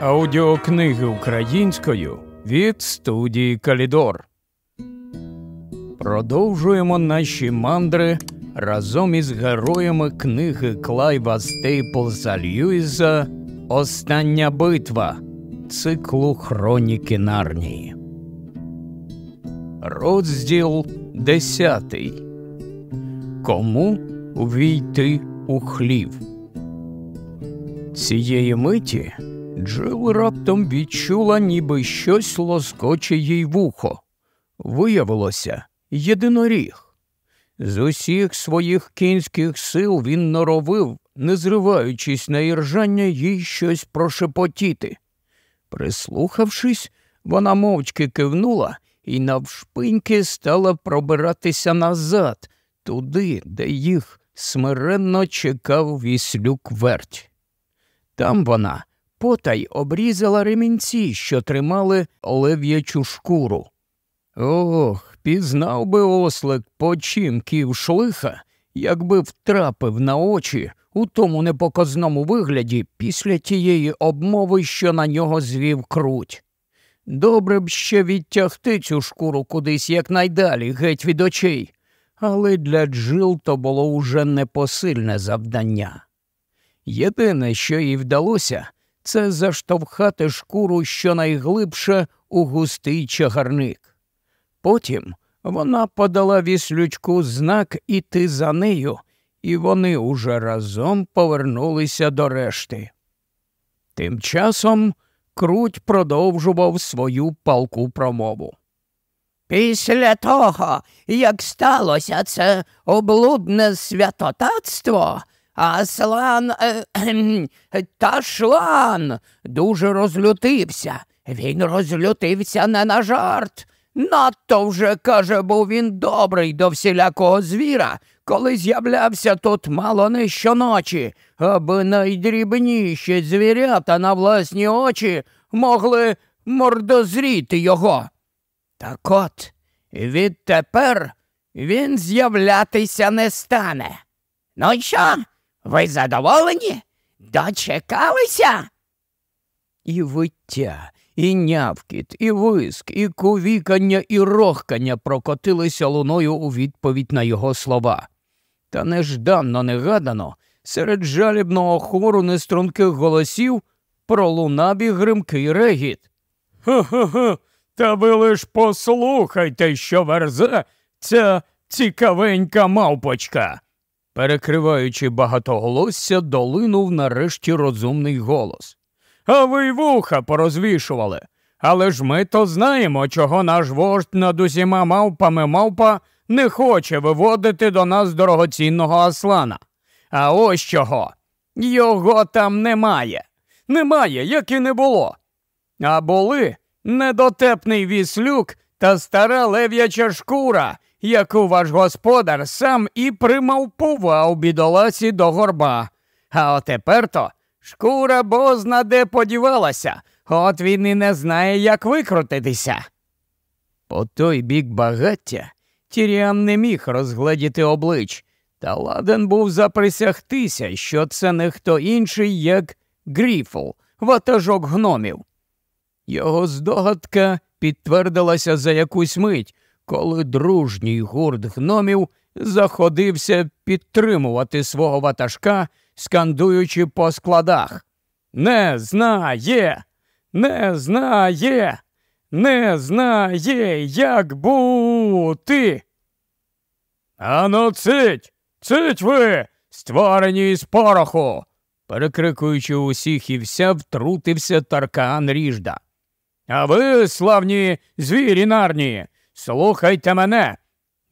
Аудіокниги українською від студії Калідор. Продовжуємо наші мандри разом із героями книги Клайва Стейплса Льюіса Остання битва циклу Хроніки Нарнії. Розділ десятий. Кому увійти у хлів? Цієї миті Джил раптом відчула, ніби щось лоскоче їй вухо. Виявилося єдиноріг. З усіх своїх кінських сил він норовив, не зриваючись на іржання, їй щось прошепотіти. Прислухавшись, вона мовчки кивнула і навшпиньки стала пробиратися назад, туди, де їх смиренно чекав віслюк верть. Там вона потай обрізала ремінці, що тримали лев'ячу шкуру. Ох, пізнав би ослик почимків шлиха, якби втрапив на очі у тому непоказному вигляді після тієї обмови, що на нього звів круть. Добре б ще відтягти цю шкуру кудись якнайдалі, геть від очей, але для Джил то було уже непосильне завдання. Єдине, що їй вдалося, це заштовхати шкуру щонайглибше у густий чагарник. Потім вона подала віслючку знак іти за нею, і вони уже разом повернулися до решти. Тим часом круть продовжував свою палку промову. Після того, як сталося це облудне святотатство, Аслан е, е, Ташлан дуже розлютився. Він розлютився не на жарт. Надто вже, каже, був він добрий до всілякого звіра, коли з'являвся тут мало не щоночі, аби найдрібніші звірята на власні очі могли мордозріти його. Так от, відтепер він з'являтися не стане. Ну й що? Ви задоволені? Дочекалися? І виття, і нявкіт, і виск, і кувікання, і рохкання прокотилися луною у відповідь на його слова. Та нежданно негадано, серед жалібного хору неструнких голосів пролунав і гримкий регіт. Ха-ха-ха, та ви лиш послухайте, що верзе ця цікавенька мавпочка. Перекриваючи багатоголосся, долинув нарешті розумний голос. А ви й вуха порозвішували. Але ж ми то знаємо, чого наш вождь над усіма мавпами мавпа не хоче виводити до нас дорогоцінного аслана. А ось чого. Його там немає. Немає, як і не було. А були недотепний віслюк та стара лев'яча шкура, яку ваш господар сам і примавпував бідолаці до горба. А отепер то шкура бозна де подівалася, от він і не знає, як викрутитися. По той бік багаття Тіріан не міг розгледіти облич, та ладен був заприсягтися, що це не хто інший, як Гріфл, ватажок гномів. Його здогадка підтвердилася за якусь мить, коли дружній гурт гномів заходився підтримувати свого ватажка, скандуючи по складах. Не знає, не знає, не знає, як бути. Ано цить, цить ви, створені із пороху. Перекрикуючи усіх і вся, втрутився Таркан Ріжда. А ви, славні звірі нарні, слухайте мене,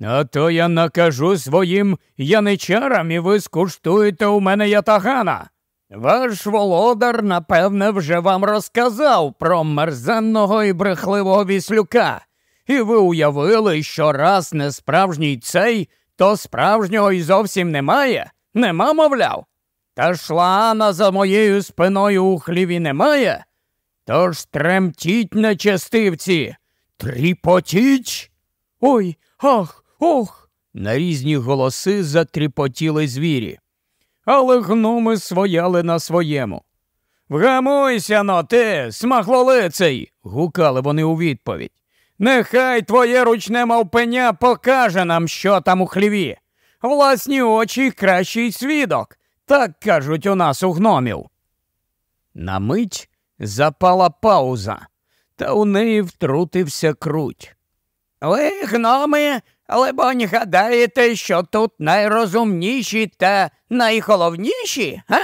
а то я накажу своїм яничарам, і ви скуштуєте у мене ятагана. Ваш володар, напевне, вже вам розказав про мерзенного і брехливого віслюка, і ви уявили, що раз не справжній цей, то справжнього і зовсім немає, нема, мовляв. Та шлана за моєю спиною у хліві немає. Тож тремтіть, нечестивці, тріпотіть. Ой, ах, ох. На різні голоси затріпотіли звірі. Але гноми свояли на своєму. Вгамуйся но, ти, смаглолицей. гукали вони у відповідь. Нехай твоє ручне мавпеня покаже нам, що там у хліві. Власні очі кращий свідок. Так кажуть у нас у гномів. На мить запала пауза, та у неї втрутився круть. Ви, гноми, либонь, гадаєте, що тут найрозумніші та найголовніші, га?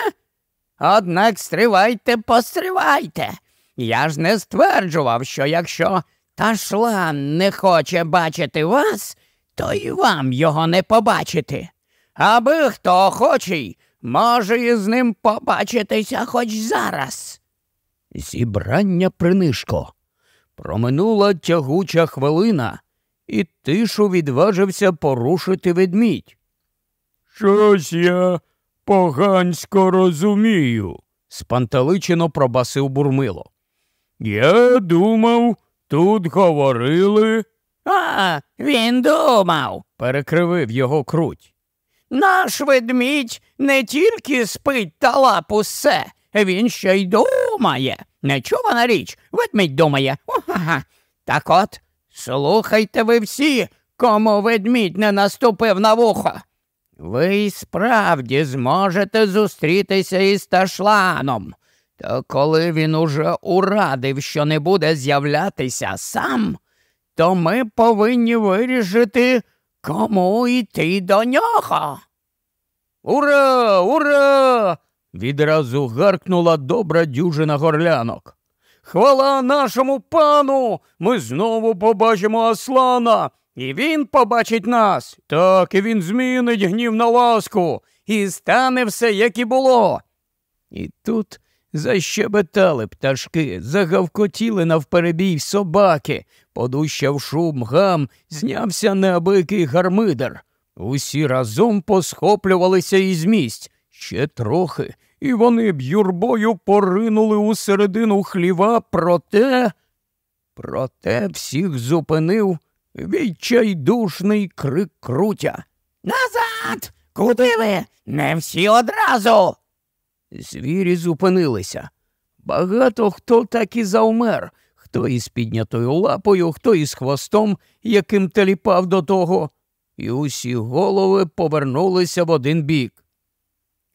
Однак стривайте, постривайте. Я ж не стверджував, що якщо ташлан не хоче бачити вас, то й вам його не побачити. Аби хто хоче, може із ним побачитися хоч зараз. Зібрання принишко. Проминула тягуча хвилина, і тишу відважився порушити ведмідь. Щось я погансько розумію, спантеличено пробасив бурмило. Я думав, тут говорили. А, він думав, перекривив його круть. Наш ведмідь не тільки спить та лапу все, він ще й думає. Нечувана річ, ведмідь думає. Ага. Так от, слухайте ви всі, кому ведмідь не наступив на вухо. Ви справді зможете зустрітися із ташланом. Та коли він уже урадив, що не буде з'являтися сам, то ми повинні вирішити, кому йти до нього. Ура, ура! Відразу гаркнула добра дюжина горлянок. Хвала нашому пану! Ми знову побачимо Аслана, і він побачить нас. Так і він змінить гнів на ласку, і стане все, як і було. І тут защебетали пташки, загавкотіли навперебій собаки, подущав шум гам, знявся неабикий гармидер. Усі разом посхоплювалися із місць. Ще трохи, і вони б юрбою поринули у середину хліва, проте. Проте всіх зупинив відчайдушний крик крутя. Назад! Куди ви? Не всі одразу. Звірі зупинилися. Багато хто так і завмер, хто із піднятою лапою, хто із хвостом, яким теліпав до того, і усі голови повернулися в один бік.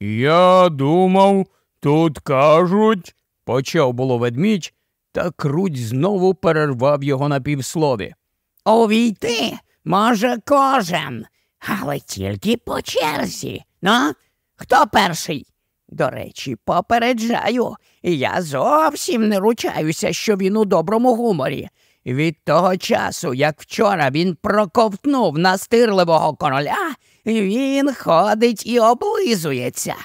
Я думав, тут кажуть, почав було ведмідь, та круть знову перервав його на півслові. Увійти може кожен, але тільки по черзі. Ну, хто перший? До речі, попереджаю, я зовсім не ручаюся, що він у доброму гуморі. Від того часу, як вчора він проковтнув настирливого короля, він ходить і облизується.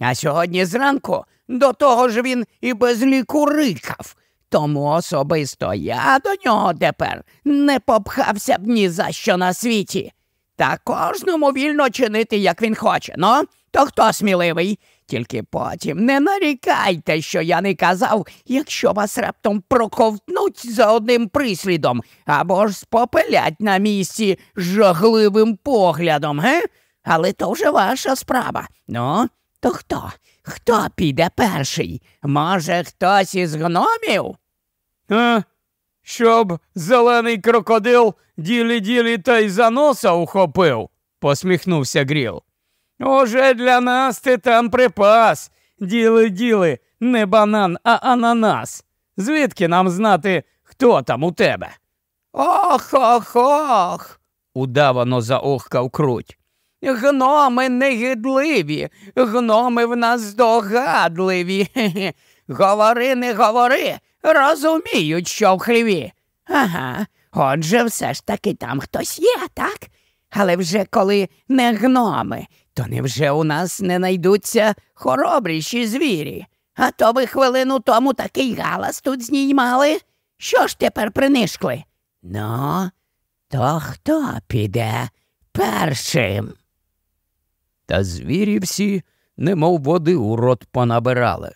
А сьогодні зранку до того ж він і без ліку рикав. Тому особисто я до нього тепер не попхався б ні за що на світі. Та кожному вільно чинити, як він хоче. Ну, то хто сміливий? Тільки потім не нарікайте, що я не казав, якщо вас раптом проковтнуть за одним прислідом або ж спопелять на місці жахливим поглядом, ге? Але то вже ваша справа. Ну, то хто? Хто піде перший? Може, хтось із гномів? А, щоб зелений крокодил ділі-ділі та й за носа ухопив, посміхнувся Гріл. Уже для нас ти там припас. Діли-діли, не банан, а ананас. Звідки нам знати, хто там у тебе? Ох ох ох. удавано заохкав круть. Гноми негідливі, гноми в нас здогадливі. Хе-хе. Говори, не говори, розуміють, що в хліві. Ага, отже, все ж таки там хтось є, так? Але вже коли не гноми, то невже у нас не найдуться хоробріші звірі? А то ви хвилину тому такий галас тут знімали. Що ж тепер принишкли? Ну, то хто піде першим? Та звірі всі, немов води у рот понабирали.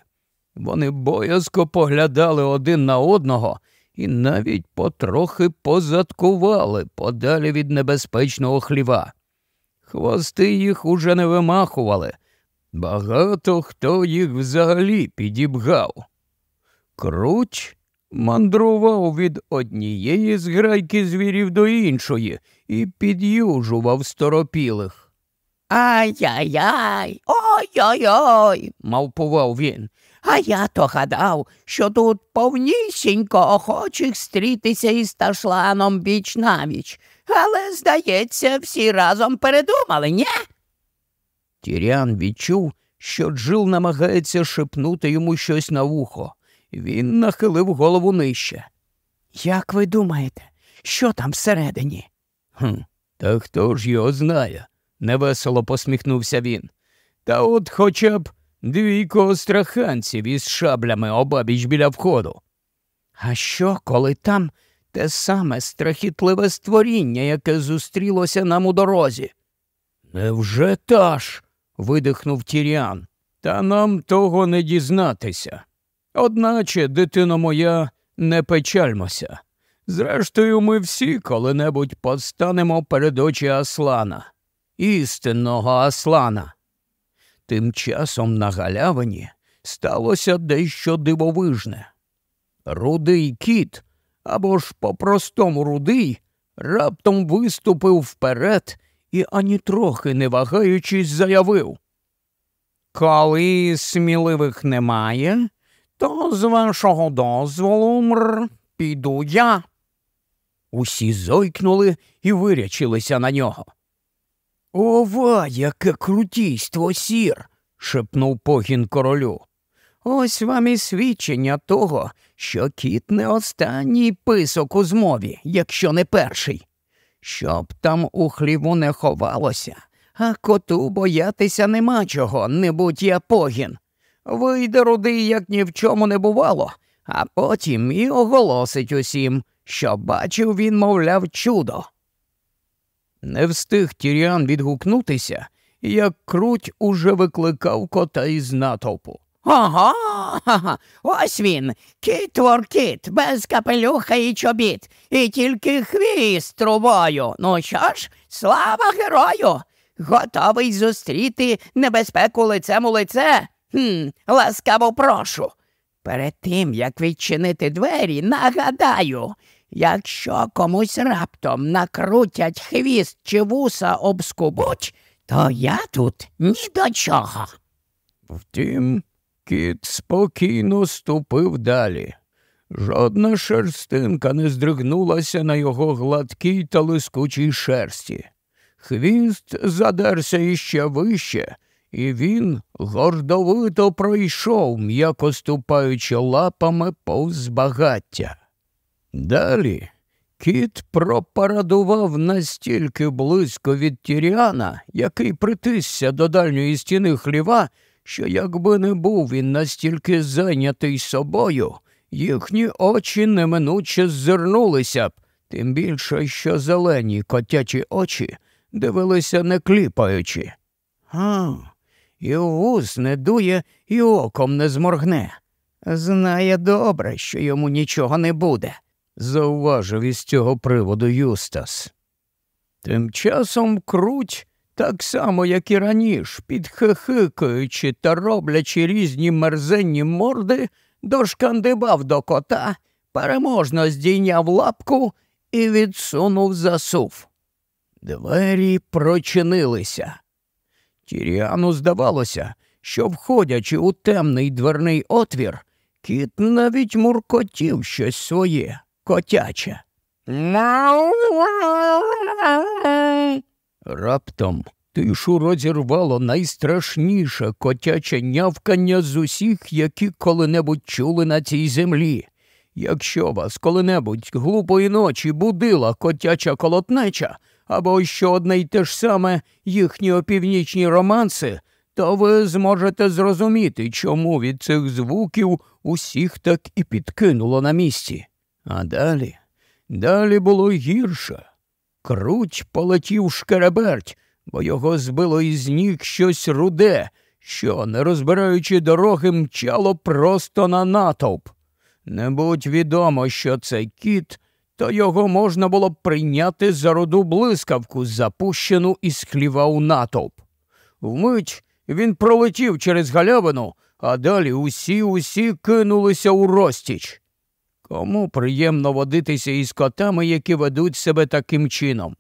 Вони боязко поглядали один на одного і навіть потрохи позадкували подалі від небезпечного хліва. Хвости їх уже не вимахували, Багато хто їх взагалі підібгав. Круть мандрував від однієї зграйки звірів до іншої і під'южував сторопілих. Ай-яй-яй, ой-ой-ой, мавпував він. А я то гадав, що тут повнісінько охочих стрітися із ташланом біч навіч. Але, здається, всі разом передумали, ні? Тірян відчув, що Джил намагається шепнути йому щось на вухо. Він нахилив голову нижче. Як ви думаєте, що там всередині? «Хм, Та хто ж його знає? невесело посміхнувся він. Та от хоча б двійко остраханців із шаблями обабіч біля входу. А що, коли там те саме страхітливе створіння, яке зустрілося нам у дорозі? Невже та ж? видихнув Тіріан. Та нам того не дізнатися. Одначе, дитино моя, не печальмося. Зрештою, ми всі коли-небудь постанемо перед очі Аслана, істинного Аслана. Тим часом на галявині сталося дещо дивовижне. Рудий кіт, або ж по-простому рудий, раптом виступив вперед і ані трохи не вагаючись заявив. Коли сміливих немає, то з вашого дозволу мр, піду я. Усі зойкнули і вирячилися на нього. Ова, яке крутійство, сір. шепнув погін королю. Ось вам і свідчення того, що кіт не останній писок у змові, якщо не перший. Щоб там у хліву не ховалося, а коту боятися нема чого, не будь я погін. Вийде рудий, як ні в чому не бувало, а потім і оголосить усім, що бачив він, мовляв, чудо. Не встиг Тіріан відгукнутися, як круть уже викликав кота із натовпу. Ого, ось він, кіт воркіт, без капелюха і чобіт, і тільки хвіст трубою. Ну що ж, слава герою! Готовий зустріти небезпеку лицем у лице? Хм, Ласкаво прошу. Перед тим, як відчинити двері, нагадаю, якщо комусь раптом накрутять хвіст чи вуса обскубуть, то я тут ні до чого. Втім, кіт спокійно ступив далі. Жодна шерстинка не здригнулася на його гладкій та лискучій шерсті. Хвіст задерся іще вище, і він гордовито пройшов, м'яко ступаючи лапами повз багаття. Далі кіт пропарадував настільки близько від Тіріана, який притисся до дальньої стіни хліва, що якби не був він настільки зайнятий собою, їхні очі неминуче ззирнулися б, тим більше, що зелені котячі очі дивилися не кліпаючи. А, і вуз не дує, і оком не зморгне. Знає добре, що йому нічого не буде, зауважив із цього приводу Юстас. Тим часом круть, так само, як і раніше, підхихикаючи та роблячи різні мерзенні морди, дошкандибав до кота, переможно здійняв лапку і відсунув засув. Двері прочинилися. Тіріану здавалося, що, входячи у темний дверний отвір, кіт навіть муркотів щось своє, котяче. Раптом тишу розірвало найстрашніше котяче нявкання з усіх, які коли-небудь чули на цій землі. Якщо вас коли-небудь глупої ночі будила котяча колотнеча, або що одне й те ж саме їхні опівнічні романси, то ви зможете зрозуміти, чому від цих звуків усіх так і підкинуло на місці. А далі, далі було гірше. Круть полетів шкереберть, бо його збило із ніг щось руде, що, не розбираючи дороги, мчало просто на натовп. Не будь відомо, що це кіт, то його можна було б прийняти за роду блискавку, запущену із хліва у натовп. Вмить Він пролетів через галявину, а далі усі усі кинулися у розтіч. Кому приємно водитися із котами, які ведуть себе таким чином?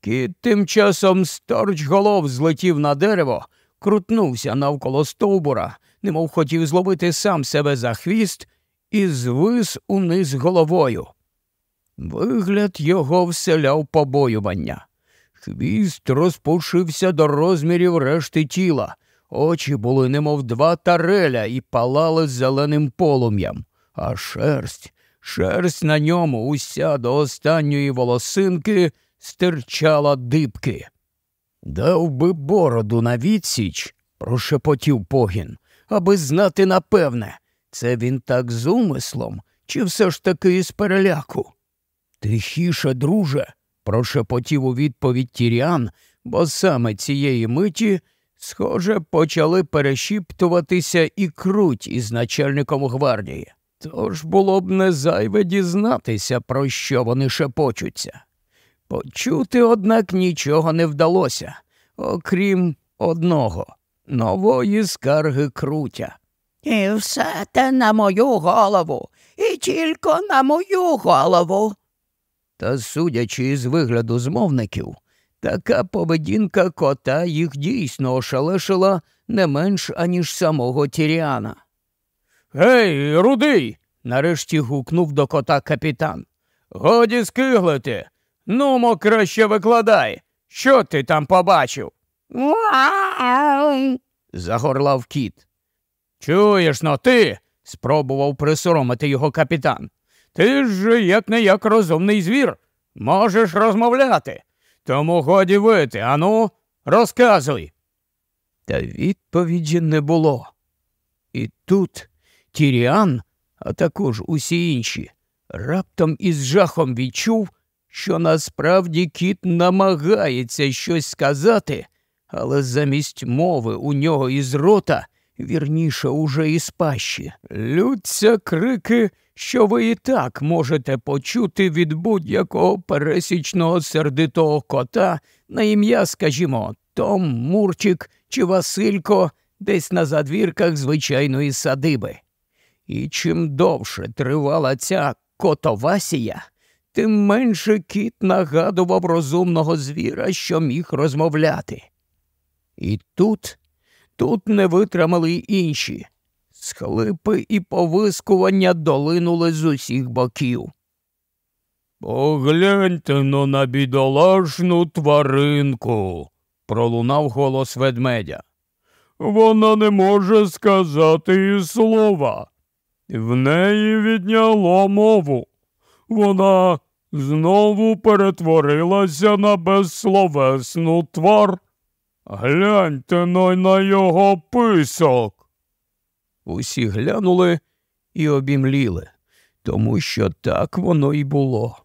Кіт тим часом сторч голов злетів на дерево, крутнувся навколо стовбура, немов хотів зловити сам себе за хвіст і звис униз головою. Вигляд його вселяв побоювання. Хвіст розпушився до розмірів решти тіла, очі були, немов два тареля, і палали зеленим полум'ям, а шерсть, шерсть на ньому уся до останньої волосинки стирчала дибки. Дав би бороду на відсіч, прошепотів погін, аби знати напевне, це він так з умислом, чи все ж таки із переляку? Тихіше, друже, прошепотів у відповідь Тіріан, бо саме цієї миті, схоже, почали перешіптуватися і круть із начальником гвардії. Тож було б не зайве дізнатися, про що вони шепочуться. Почути, однак, нічого не вдалося, окрім одного нової скарги крутя. І все те на мою голову, і тільки на мою голову. Та, судячи із вигляду змовників, така поведінка кота їх дійсно ошалешила не менш аніж самого Тіріана. Гей, рудий. нарешті гукнув до кота капітан. Годі скиглити. Нумо краще викладай. Що ти там побачив? загорлав кіт. Чуєш но ти? спробував присоромити його капітан. Ти ж як не як розумний звір. Можеш розмовляти. Тому годі вити, ану, розказуй. Та відповіді не було. І тут Тіріан, а також усі інші, раптом із жахом відчув, що насправді кіт намагається щось сказати, але замість мови у нього із рота, вірніше, уже із пащі, лються крики, що ви і так можете почути від будь-якого пересічного сердитого кота на ім'я, скажімо, Том, Мурчик чи Василько десь на задвірках звичайної садиби. І чим довше тривала ця котовасія, тим менше кіт нагадував розумного звіра, що міг розмовляти. І тут, тут не витримали й інші. Схлипи і повискування долинули з усіх боків. Погляньте но на бідолашну тваринку, пролунав голос ведмедя. Вона не може сказати і слова. В неї відняло мову. Вона знову перетворилася на безсловесну твар. Гляньте но на його писок. Усі глянули і обімліли, тому що так воно й було.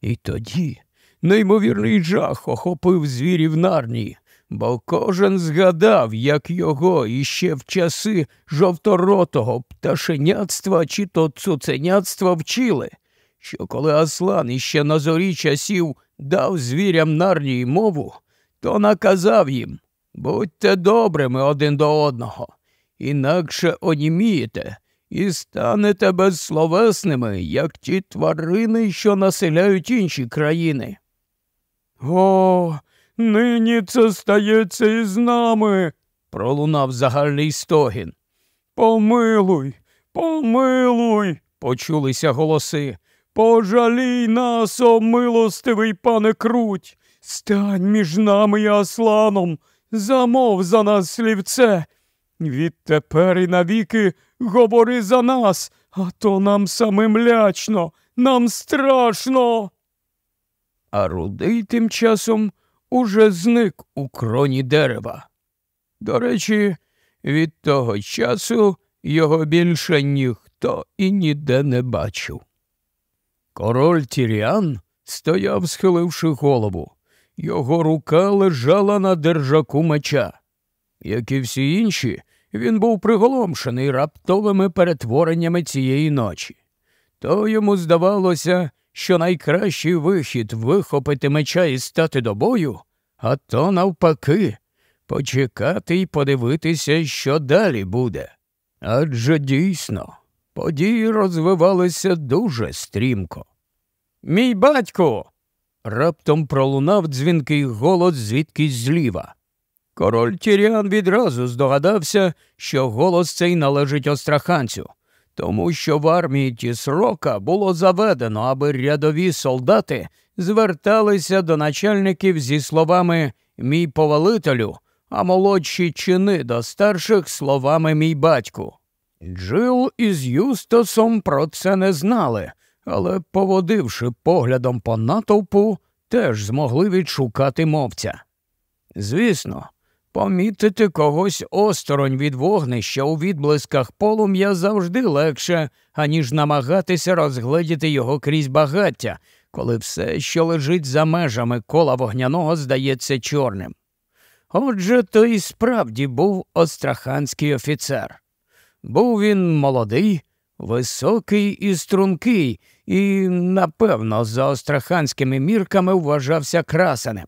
І тоді неймовірний жах охопив звірів нарнії, бо кожен згадав, як його іще в часи жовторотого пташеняцтва чи то цуценяцтва вчили, що коли Аслан іще на зорі часів дав звірям нарнії мову, то наказав їм будьте добрими один до одного, інакше онімієте і станете безсловесними, як ті тварини, що населяють інші країни. О, нині це стається із нами, пролунав загальний стогін. Помилуй, помилуй, почулися голоси. Пожалій нас, о милостивий пане круть, стань між нами і Асланом, замов за нас слівце. Відтепер і навіки говори за нас, а то нам самим лячно, нам страшно. А рудий тим часом уже зник у кроні дерева. До речі, від того часу його більше ніхто і ніде не бачив. Король Тіріан стояв, схиливши голову. Його рука лежала на держаку меча. Як і всі інші, він був приголомшений раптовими перетвореннями цієї ночі. То йому здавалося, що найкращий вихід вихопити меча і стати до бою, а то навпаки, почекати й подивитися, що далі буде. Адже дійсно події розвивалися дуже стрімко. Мій батько. раптом пролунав дзвінкий голос звідкись зліва. Король Тіріан відразу здогадався, що голос цей належить остраханцю, тому що в армії Тісрока було заведено, аби рядові солдати зверталися до начальників зі словами Мій повелителю, а молодші чини до старших словами мій батьку. Джил із Юстасом про це не знали, але, поводивши поглядом по натовпу, теж змогли відшукати мовця. Звісно, помітити когось осторонь від вогнища у відблисках полум'я завжди легше, аніж намагатися розгледіти його крізь багаття, коли все, що лежить за межами кола вогняного, здається чорним. Отже, то і справді був остраханський офіцер. Був він молодий, високий і стрункий, і, напевно, за остраханськими мірками вважався красенем.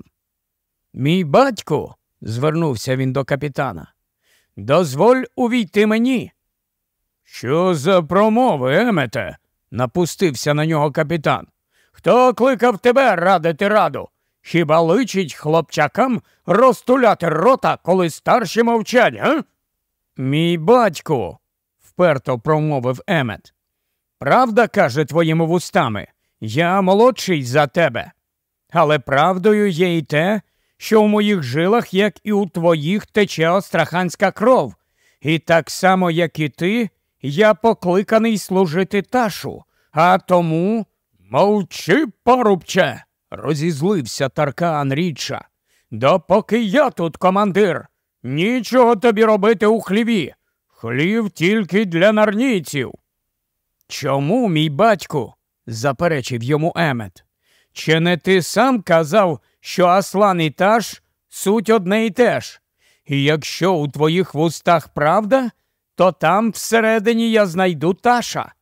Мій батько, звернувся він до капітана, дозволь увійти мені. Що за промови, Емете? напустився на нього капітан. Хто кликав тебе радити раду? Хіба личить хлопчакам розтуляти рота, коли старші мовчать, га? Мій батько, вперто промовив Емет. Правда каже твоїми вустами, я молодший за тебе. Але правдою є й те, що в моїх жилах, як і у твоїх, тече остраханська кров, і так само, як і ти, я покликаний служити ташу, а тому мовчи, парубче, розізлився Таркан Річа. Допоки я тут командир, нічого тобі робити у хліві. Хлів тільки для нарнійців. Чому, мій батьку? заперечив йому Емет. Чи не ти сам казав, що Аслан і Таш суть одне й те ж? І якщо у твоїх вустах правда, то там всередині я знайду Таша.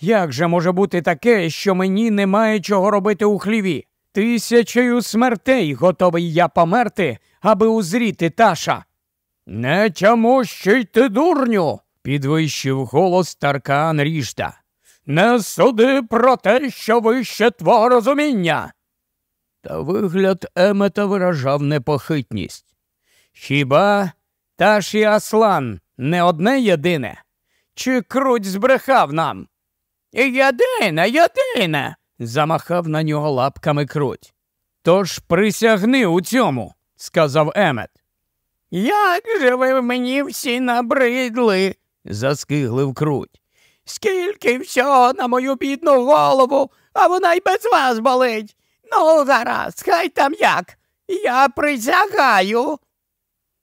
Як же може бути таке, що мені немає чого робити у хліві? Тисячею смертей готовий я померти, аби узріти Таша. Не тямущий ти, дурню, підвищив голос Таркан Рішта. Не суди про те, що вище твого розуміння. Та вигляд Емета виражав непохитність. Хіба Таш і Аслан не одне єдине? Чи круть збрехав нам? Єдине, єдине, замахав на нього лапками круть. Тож присягни у цьому, сказав Емет. Як же ви мені всі набридли, заскиглив круть. Скільки всього на мою бідну голову, а вона й без вас болить. Ну, гаразд, хай там як. Я присягаю.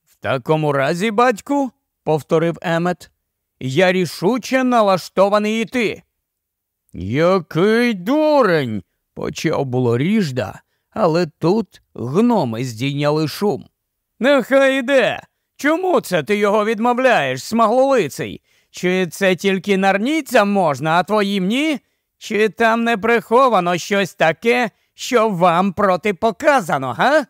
В такому разі, батьку, повторив Емет, я рішуче налаштований іти. Який дурень, почав було ріжда, але тут гноми здійняли шум. Нехай йде. Чому це ти його відмовляєш, смаглолиций? Чи це тільки нарніцям можна, а твоїм ні? Чи там не приховано щось таке, що вам протипоказано, га?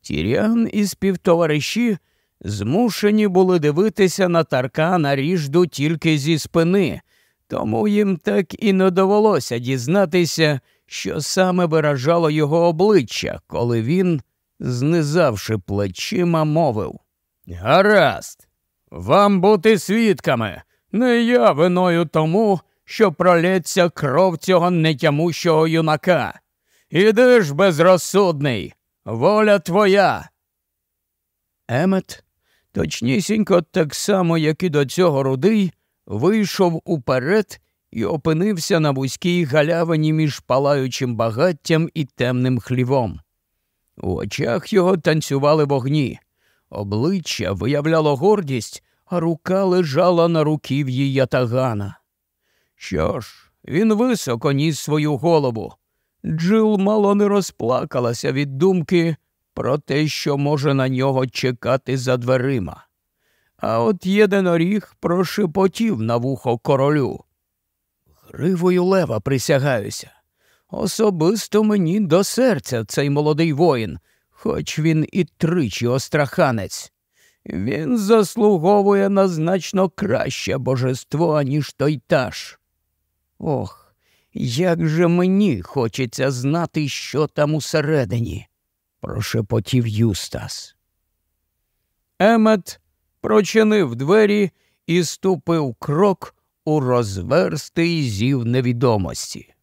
Тірян і співтовариші змушені були дивитися на Таркана ріжду тільки зі спини, тому їм так і не довелося дізнатися, що саме виражало його обличчя, коли він, знизавши плечима, мовив Гаразд, вам бути свідками, не я виною тому, що пролється кров цього нетямущого юнака. Іди ж безрозсудний, воля твоя. Емет, точнісінько так само, як і до цього рудий, вийшов уперед і опинився на вузькій галявині між палаючим багаттям і темним хлівом. У очах його танцювали вогні, обличчя виявляло гордість, а рука лежала на руків'ї ятагана. Що ж, він високо ніс свою голову. Джил мало не розплакалася від думки про те, що може на нього чекати за дверима. А от єдиноріг прошепотів на вухо королю. Гривою лева присягаюся. Особисто мені до серця цей молодий воїн, хоч він і тричі остраханець. Він заслуговує на значно краще божество, аніж той таш. Ох, як же мені хочеться знати, що там усередині, прошепотів Юстас. Емет прочинив двері і ступив крок у розверстий зів невідомості.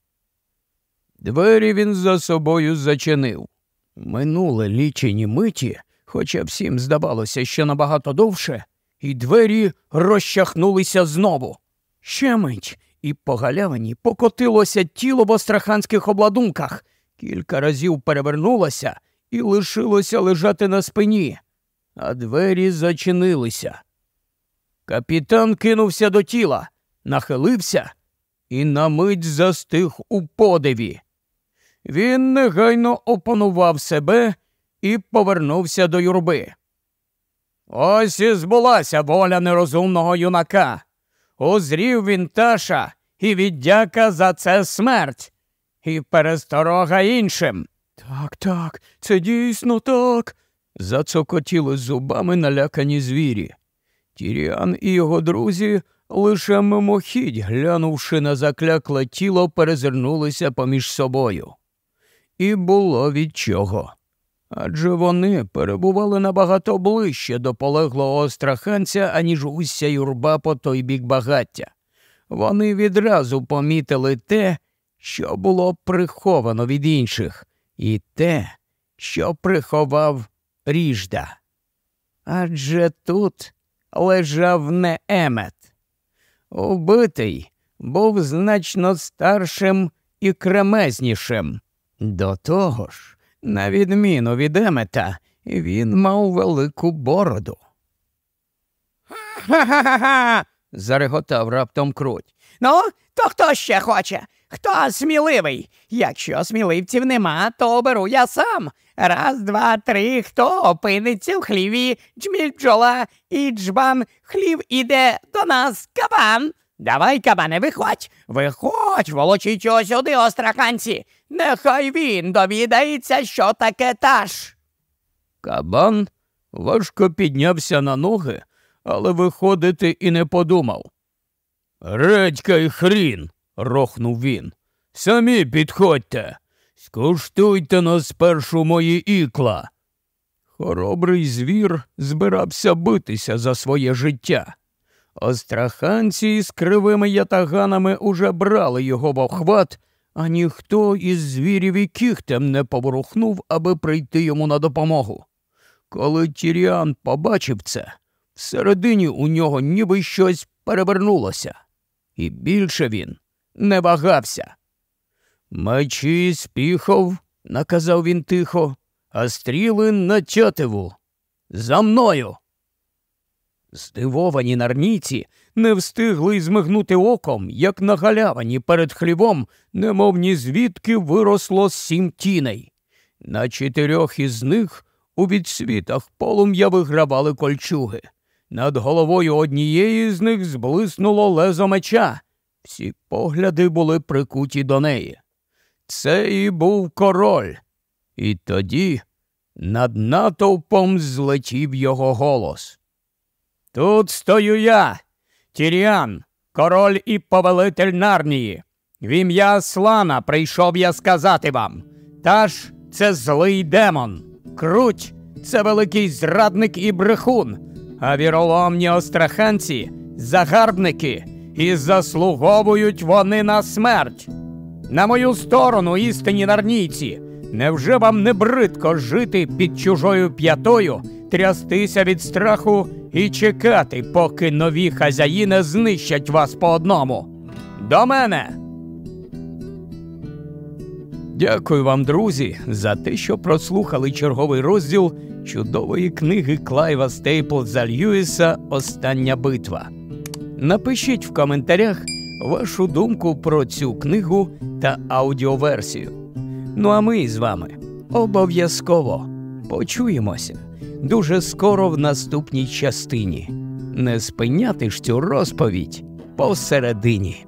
Двері він за собою зачинив. Минули лічені миті, хоча всім здавалося, що набагато довше, і двері розчахнулися знову. Ще мить, і по галявині покотилося тіло в остраханських обладунках, кілька разів перевернулося і лишилося лежати на спині, а двері зачинилися. Капітан кинувся до тіла, нахилився і на мить застиг у подиві. Він негайно опанував себе і повернувся до юрби. Ось і збулася воля нерозумного юнака. Узрів він таша і віддяка за це смерть, і пересторога іншим. Так, так, це дійсно так. зацокотіли зубами налякані звірі. Тіріан і його друзі, лише мимохідь, глянувши на заклякле тіло, перезирнулися поміж собою. І було від чого. Адже вони перебували набагато ближче до полеглого остраханця, аніж уся юрба по той бік багаття. Вони відразу помітили те, що було приховано від інших, і те, що приховав ріжда. Адже тут лежав не емет. Убитий був значно старшим і кремезнішим. До того ж, на відміну від Емета, він мав велику бороду. Ха-ха-ха. Зареготав раптом круть. Ну, то хто ще хоче? Хто сміливий? Якщо сміливців нема, то оберу я сам. Раз, два, три. Хто опиниться в хліві? Джміль бджола і джбан. Хлів іде до нас кабан. Давай, кабане, виходь, виходь, волочіть його сюди, остраханці. Нехай він довідається, що таке таш. Кабан важко піднявся на ноги, але виходити і не подумав. Редька й хрін, рохнув він. Самі підходьте, скуштуйте нас спершу мої ікла. Хоробрий звір збирався битися за своє життя. Остраханці з кривими ятаганами уже брали його в охват, а ніхто із звірів і кіхтем не поворухнув, аби прийти йому на допомогу. Коли Тіріан побачив це, всередині у нього ніби щось перевернулося, і більше він не вагався. Мечі спіхов, наказав він тихо, а стріли на тятиву. За мною. Здивовані нарнійці не встигли змигнути оком, як на галявині перед хлівом, немов ні звідки виросло сім тіней. На чотирьох із них у відсвітах полум'я вигравали кольчуги. Над головою однієї з них зблиснуло лезо меча. Всі погляди були прикуті до неї. Це і був король. І тоді над натовпом злетів його голос. Тут стою я, Тіріан, король і повелитель Нарнії. В ім'я Слана прийшов я сказати вам. Таш це злий демон, круть це великий зрадник і брехун, а віроломні остраханці загарбники, і заслуговують вони на смерть. На мою сторону, істинні нарнійці, невже вам не бридко жити під чужою п'ятою, трястися від страху і чекати, поки нові хазяїни знищать вас по одному? До мене! Дякую вам, друзі, за те, що прослухали черговий розділ чудової книги Клайва Стейплза Льюіса Остання битва. Напишіть в коментарях вашу думку про цю книгу та аудіоверсію. Ну а ми з вами обов'язково почуємося дуже скоро в наступній частині. Не спиняти ж цю розповідь посередині.